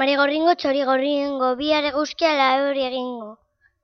Mari gorringo txori eguzkia go biare egingo.